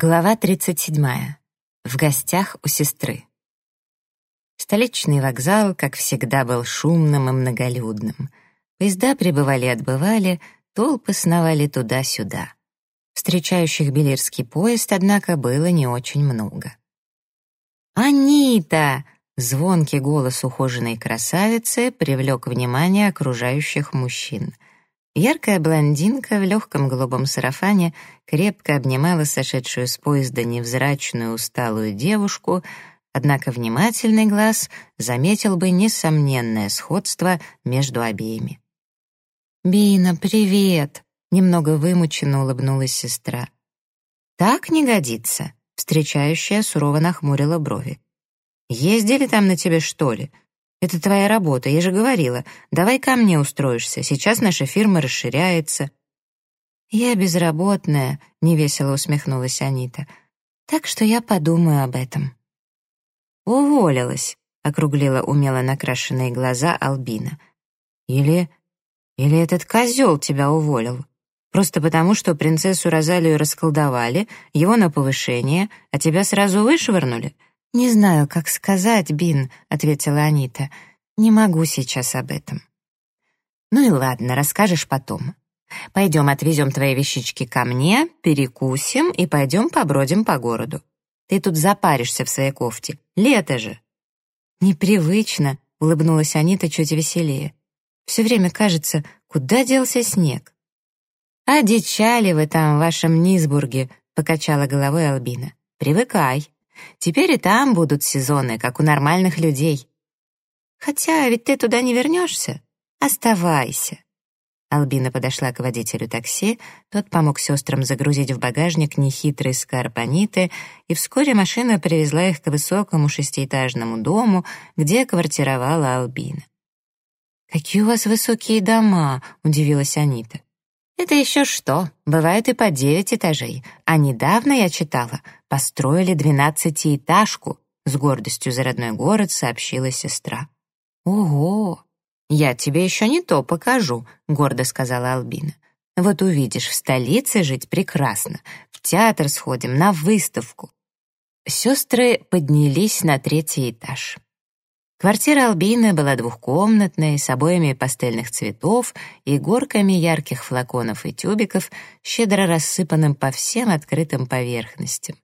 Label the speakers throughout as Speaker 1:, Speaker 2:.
Speaker 1: Глава 37. В гостях у сестры. Столичный вокзал, как всегда, был шумным и многолюдным. Поезда прибывали и отбывали, толпы сновали туда-сюда. Встречающих Белирский поезд, однако, было не очень много. «Анита!» — звонкий голос ухоженной красавицы привлек внимание окружающих мужчин — Яркая блондинка в легком голубом сарафане крепко обнимала сошедшую с поезда невзрачную усталую девушку, однако внимательный глаз заметил бы несомненное сходство между обеими. «Бина, привет!» — немного вымученно улыбнулась сестра. «Так не годится», — встречающая сурово нахмурила брови. «Ездили там на тебе, что ли? Это твоя работа, я же говорила. Давай ко мне устроишься, сейчас наша фирма расширяется». «Я безработная», — невесело усмехнулась Анита. «Так что я подумаю об этом». «Уволилась», — округлила умело накрашенные глаза Албина. «Или... или этот козел тебя уволил? Просто потому, что принцессу Розалию расколдовали, его на повышение, а тебя сразу вышвырнули?» «Не знаю, как сказать, Бин», — ответила Анита. «Не могу сейчас об этом». «Ну и ладно, расскажешь потом. Пойдем отвезем твои вещички ко мне, перекусим и пойдем побродим по городу. Ты тут запаришься в своей кофте. Лето же». «Непривычно», — улыбнулась Анита чуть веселее. «Все время кажется, куда делся снег?» «Одичали вы там в вашем Низбурге», — покачала головой Албина. «Привыкай». Теперь и там будут сезоны, как у нормальных людей. Хотя ведь ты туда не вернешься. Оставайся. Албина подошла к водителю такси, тот помог сестрам загрузить в багажник нехитрые скарпаниты, и вскоре машина привезла их к высокому шестиэтажному дому, где квартировала Албина. «Какие у вас высокие дома!» — удивилась Анита. Это еще что, бывает и по девять этажей. А недавно я читала, построили двенадцатиэтажку, с гордостью за родной город сообщила сестра. Ого! Я тебе еще не то покажу, гордо сказала Албина. Вот увидишь, в столице жить прекрасно. В театр сходим, на выставку. Сестры поднялись на третий этаж. Квартира Албины была двухкомнатной, с обоями пастельных цветов и горками ярких флаконов и тюбиков, щедро рассыпанным по всем открытым поверхностям.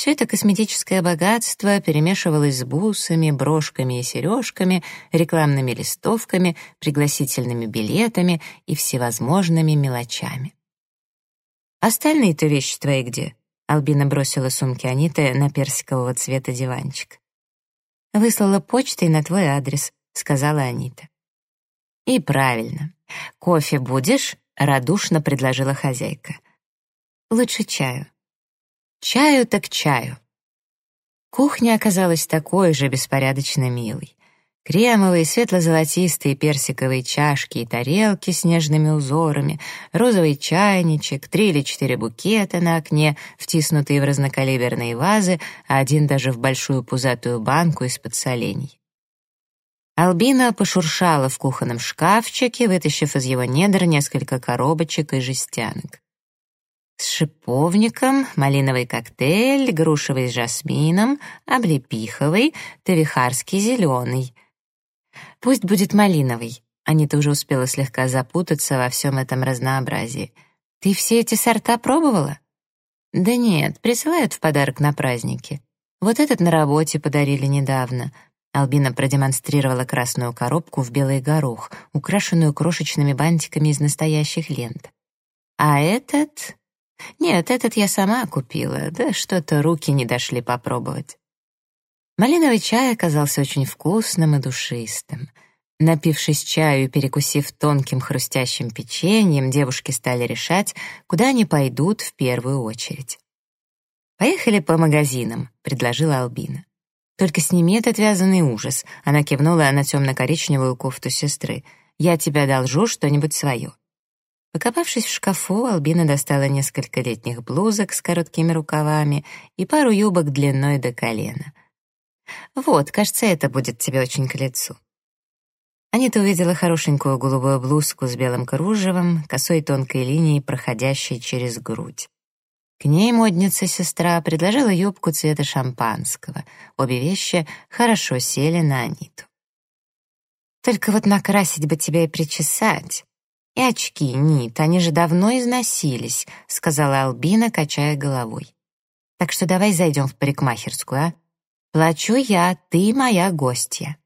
Speaker 1: Все это косметическое богатство перемешивалось с бусами, брошками и сережками, рекламными листовками, пригласительными билетами и всевозможными мелочами. «Остальные-то вещи твои где?» Албина бросила сумки Аниты на персикового цвета диванчик. «Выслала почтой на твой адрес», — сказала Анита. «И правильно. Кофе будешь?» — радушно предложила хозяйка. «Лучше чаю». «Чаю так чаю». Кухня оказалась такой же беспорядочно милой. Кремовые, светло-золотистые персиковые чашки и тарелки с нежными узорами, розовый чайничек, три или четыре букета на окне, втиснутые в разнокалиберные вазы, а один даже в большую пузатую банку из-под солений. Албина пошуршала в кухонном шкафчике, вытащив из его недр несколько коробочек и жестянок. С шиповником, малиновый коктейль, грушевый с жасмином, облепиховый, тавихарский зеленый — Пусть будет малиновый. Анита уже успела слегка запутаться во всем этом разнообразии. Ты все эти сорта пробовала? Да нет, присылают в подарок на праздники. Вот этот на работе подарили недавно. Албина продемонстрировала красную коробку в белый горох, украшенную крошечными бантиками из настоящих лент. А этот... Нет, этот я сама купила, да что-то руки не дошли попробовать. Малиновый чай оказался очень вкусным и душистым. Напившись чаю и перекусив тонким хрустящим печеньем, девушки стали решать, куда они пойдут в первую очередь. «Поехали по магазинам», — предложила Албина. «Только сними этот вязаный ужас», — она кивнула на темно-коричневую кофту сестры. «Я тебя должу что-нибудь свое». Покопавшись в шкафу, Албина достала несколько летних блузок с короткими рукавами и пару юбок длиной до колена. Вот, кажется, это будет тебе очень к лицу». Анита увидела хорошенькую голубую блузку с белым кружевом, косой тонкой линией, проходящей через грудь. К ней модница-сестра предложила юбку цвета шампанского. Обе вещи хорошо сели на Аниту. «Только вот накрасить бы тебя и причесать. И очки, Нит, они же давно износились», — сказала Албина, качая головой. «Так что давай зайдем в парикмахерскую, а? Плачу я, ты моя гостья».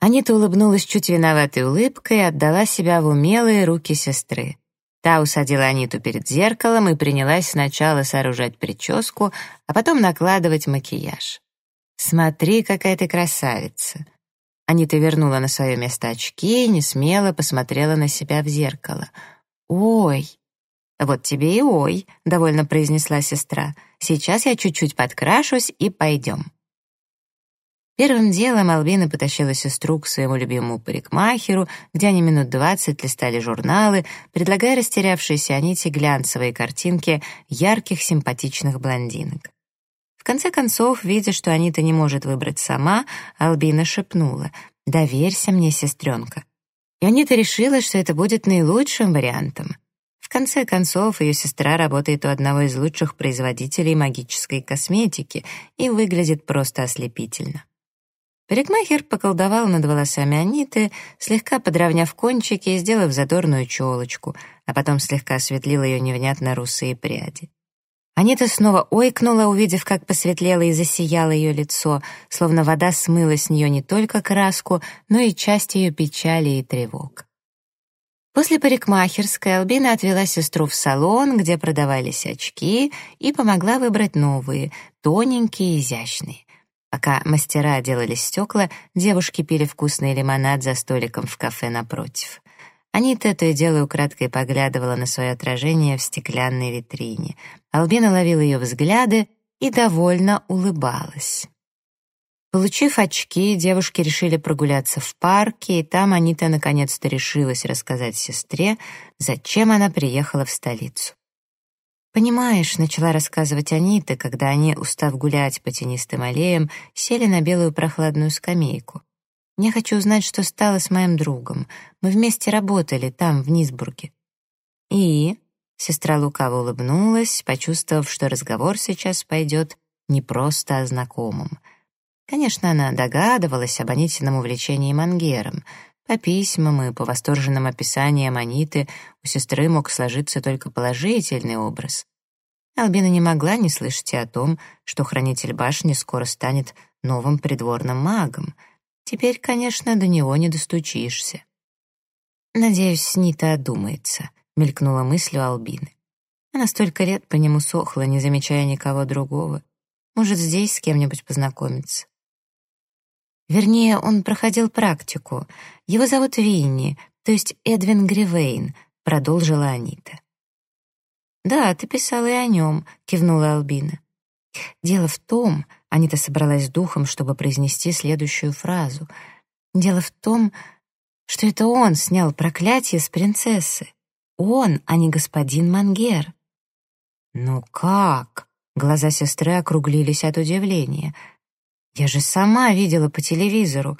Speaker 1: Анита улыбнулась чуть виноватой улыбкой и отдала себя в умелые руки сестры. Та усадила Аниту перед зеркалом и принялась сначала сооружать прическу, а потом накладывать макияж. «Смотри, какая ты красавица!» Анита вернула на свое место очки и несмело посмотрела на себя в зеркало. «Ой!» «Вот тебе и ой», — довольно произнесла сестра. «Сейчас я чуть-чуть подкрашусь и пойдем». Первым делом Албина потащила сестру к своему любимому парикмахеру, где они минут двадцать листали журналы, предлагая растерявшейся Аните глянцевые картинки ярких симпатичных блондинок. В конце концов, видя, что Анита не может выбрать сама, Албина шепнула «Доверься мне, сестренка». И Анита решила, что это будет наилучшим вариантом. В конце концов, ее сестра работает у одного из лучших производителей магической косметики и выглядит просто ослепительно. Парикмахер поколдовал над волосами Аниты, слегка подровняв кончики и сделав задорную челочку, а потом слегка осветлил ее невнятно русые пряди. Анита снова ойкнула, увидев, как посветлело и засияло ее лицо, словно вода смыла с нее не только краску, но и часть ее печали и тревог. После парикмахерской Албина отвела сестру в салон, где продавались очки, и помогла выбрать новые, тоненькие и изящные. Пока мастера делали стекла, девушки пили вкусный лимонад за столиком в кафе напротив. Анита то и дело украдкой поглядывала на свое отражение в стеклянной витрине. Албина ловила ее взгляды и довольно улыбалась. Получив очки, девушки решили прогуляться в парке, и там Анита наконец-то решилась рассказать сестре, зачем она приехала в столицу. «Понимаешь», — начала рассказывать Анита, когда они, устав гулять по тенистым аллеям, сели на белую прохладную скамейку. «Я хочу узнать, что стало с моим другом. Мы вместе работали там, в Низбурге». «И?» — сестра лукаво улыбнулась, почувствовав, что разговор сейчас пойдет не просто о знакомом. Конечно, она догадывалась об Анитином увлечении Мангером — по письмам и по восторженным описаниям Аниты у сестры мог сложиться только положительный образ. Албина не могла не слышать и о том, что хранитель башни скоро станет новым придворным магом. Теперь, конечно, до него не достучишься. «Надеюсь, Нита одумается», — мелькнула мысль у Албины. Она столько лет по нему сохла, не замечая никого другого. Может, здесь с кем-нибудь познакомиться. Вернее, он проходил практику. Его зовут Винни, то есть Эдвин Гривейн, продолжила Анита. «Да, ты писала и о нем», — кивнула Албина. «Дело в том...» — Анита собралась с духом, чтобы произнести следующую фразу. «Дело в том, что это он снял проклятие с принцессы. Он, а не господин Мангер». «Ну как?» — глаза сестры округлились от удивления. Я же сама видела по телевизору.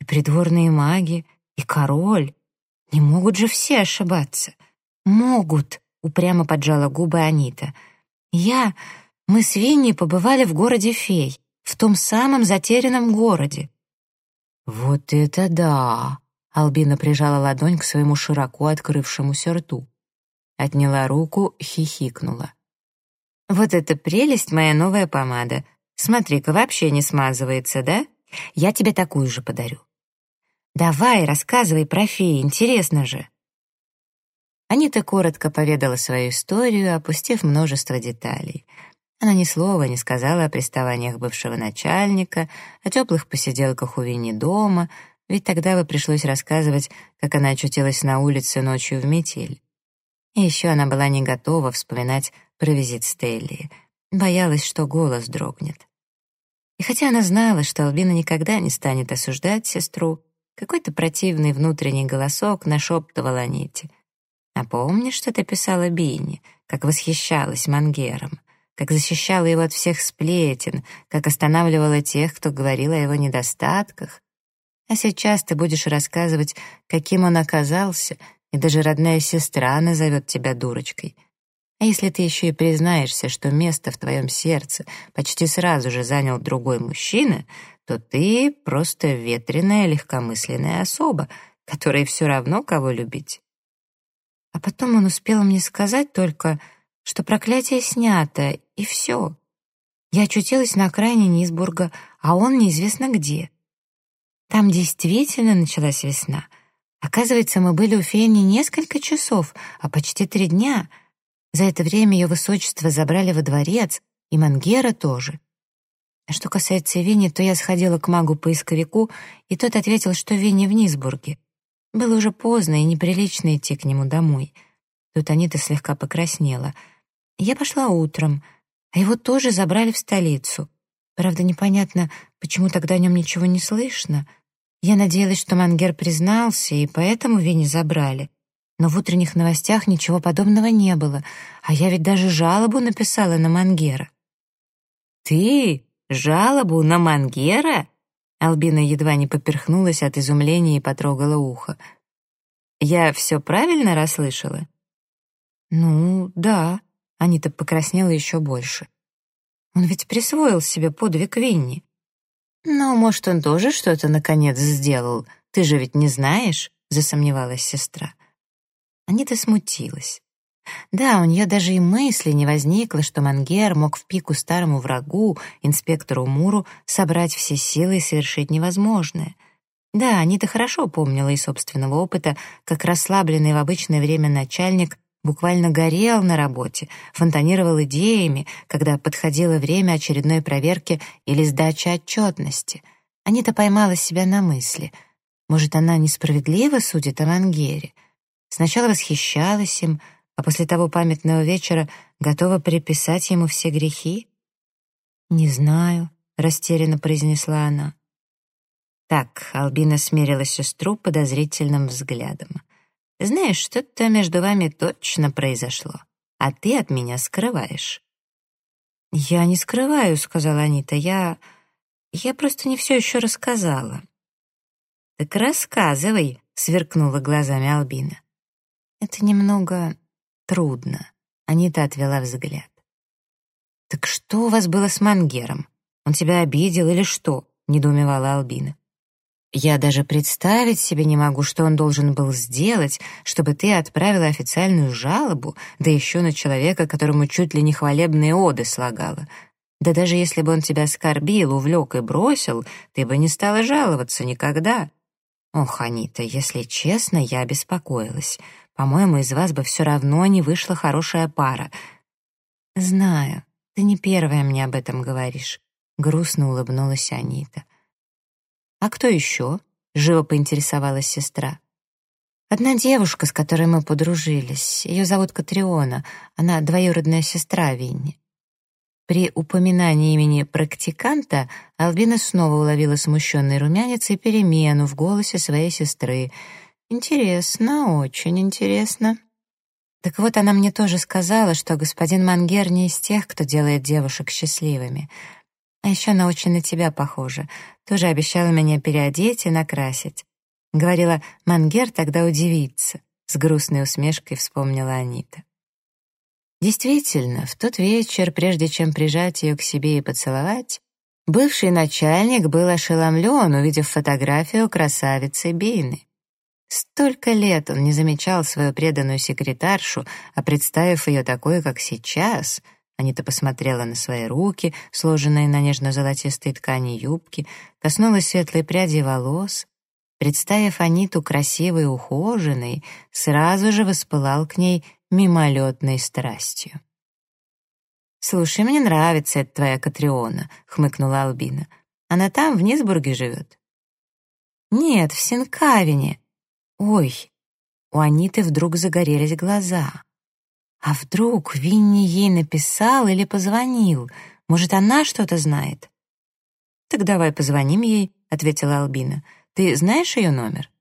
Speaker 1: И придворные маги, и король. Не могут же все ошибаться. Могут, упрямо поджала губы Анита. Я... Мы с Винни побывали в городе фей, в том самом затерянном городе. Вот это да! Албина прижала ладонь к своему широко открывшемуся рту. Отняла руку, хихикнула. «Вот это прелесть моя новая помада. Смотри-ка, вообще не смазывается, да? Я тебе такую же подарю. Давай, рассказывай про феи, интересно же. Анита коротко поведала свою историю, опустив множество деталей. Она ни слова не сказала о приставаниях бывшего начальника, о теплых посиделках у Винни дома, ведь тогда бы пришлось рассказывать, как она очутилась на улице ночью в метель. И еще она была не готова вспоминать про визит Стелли, боялась, что голос дрогнет. И хотя она знала, что Албина никогда не станет осуждать сестру, какой-то противный внутренний голосок нашептывал Аните. «А помнишь, что ты писала Бинни, как восхищалась Мангером, как защищала его от всех сплетен, как останавливала тех, кто говорил о его недостатках? А сейчас ты будешь рассказывать, каким он оказался, и даже родная сестра назовет тебя дурочкой. А если ты еще и признаешься, что место в твоем сердце почти сразу же занял другой мужчина, то ты просто ветреная, легкомысленная особа, которой все равно, кого любить. А потом он успел мне сказать только, что проклятие снято, и все. Я очутилась на окраине Низбурга, а он неизвестно где. Там действительно началась весна. Оказывается, мы были у феи не несколько часов, а почти три дня. За это время ее высочество забрали во дворец, и Мангера тоже. А что касается Винни, то я сходила к магу-поисковику, и тот ответил, что Винни в Низбурге. Было уже поздно и неприлично идти к нему домой. Тут Анита слегка покраснела. Я пошла утром, а его тоже забрали в столицу. Правда, непонятно, почему тогда о нем ничего не слышно. Я надеялась, что Мангер признался, и поэтому Винни забрали. Но в утренних новостях ничего подобного не было, а я ведь даже жалобу написала на Мангера. «Ты? Жалобу на Мангера?» Албина едва не поперхнулась от изумления и потрогала ухо. «Я все правильно расслышала?» «Ну, да», — Анита покраснела еще больше. «Он ведь присвоил себе подвиг Винни». «Ну, может, он тоже что-то наконец сделал? Ты же ведь не знаешь?» — засомневалась сестра. Анита смутилась. Да, у нее даже и мысли не возникло, что Мангер мог в пику старому врагу, инспектору Муру, собрать все силы и совершить невозможное. Да, Анита хорошо помнила из собственного опыта, как расслабленный в обычное время начальник буквально горел на работе, фонтанировал идеями, когда подходило время очередной проверки или сдачи отчетности. Анита поймала себя на мысли. Может, она несправедливо судит о Мангере? Сначала восхищалась им, а после того памятного вечера готова приписать ему все грехи? «Не знаю», — растерянно произнесла она. Так, Албина смерила сестру подозрительным взглядом. «Знаешь, что-то между вами точно произошло, а ты от меня скрываешь». «Я не скрываю», — сказала Анита, — «я... я просто не все еще рассказала». «Так рассказывай», — сверкнула глазами Албина. «Это немного трудно. Анита отвела взгляд. «Так что у вас было с Мангером? Он тебя обидел или что?» — недоумевала Албина. «Я даже представить себе не могу, что он должен был сделать, чтобы ты отправила официальную жалобу, да еще на человека, которому чуть ли не хвалебные оды слагала. Да даже если бы он тебя оскорбил, увлек и бросил, ты бы не стала жаловаться никогда». «Ох, Анита, если честно, я беспокоилась. По-моему, из вас бы все равно не вышла хорошая пара. Знаю, ты не первая мне об этом говоришь. Грустно улыбнулась Анита. А кто еще? Живо поинтересовалась сестра. Одна девушка, с которой мы подружились. Ее зовут Катриона. Она двоюродная сестра Винни. При упоминании имени практиканта Албина снова уловила смущенный румянец и перемену в голосе своей сестры — Интересно, очень интересно. Так вот, она мне тоже сказала, что господин Мангер не из тех, кто делает девушек счастливыми. А еще она очень на тебя похожа. Тоже обещала меня переодеть и накрасить. Говорила, Мангер тогда удивится. С грустной усмешкой вспомнила Анита. Действительно, в тот вечер, прежде чем прижать ее к себе и поцеловать, бывший начальник был ошеломлен, увидев фотографию красавицы Бины. Столько лет он не замечал свою преданную секретаршу, а представив ее такой, как сейчас, Анита посмотрела на свои руки, сложенные на нежно-золотистой ткани юбки, коснулась светлой пряди волос. Представив Аниту красивой и ухоженной, сразу же воспылал к ней мимолетной страстью. «Слушай, мне нравится эта твоя Катриона», — хмыкнула Албина. «Она там, в Низбурге, живет?» «Нет, в Синкавине», Ой, у Аниты вдруг загорелись глаза. А вдруг Винни ей написал или позвонил? Может, она что-то знает? «Так давай позвоним ей», — ответила Албина. «Ты знаешь ее номер?»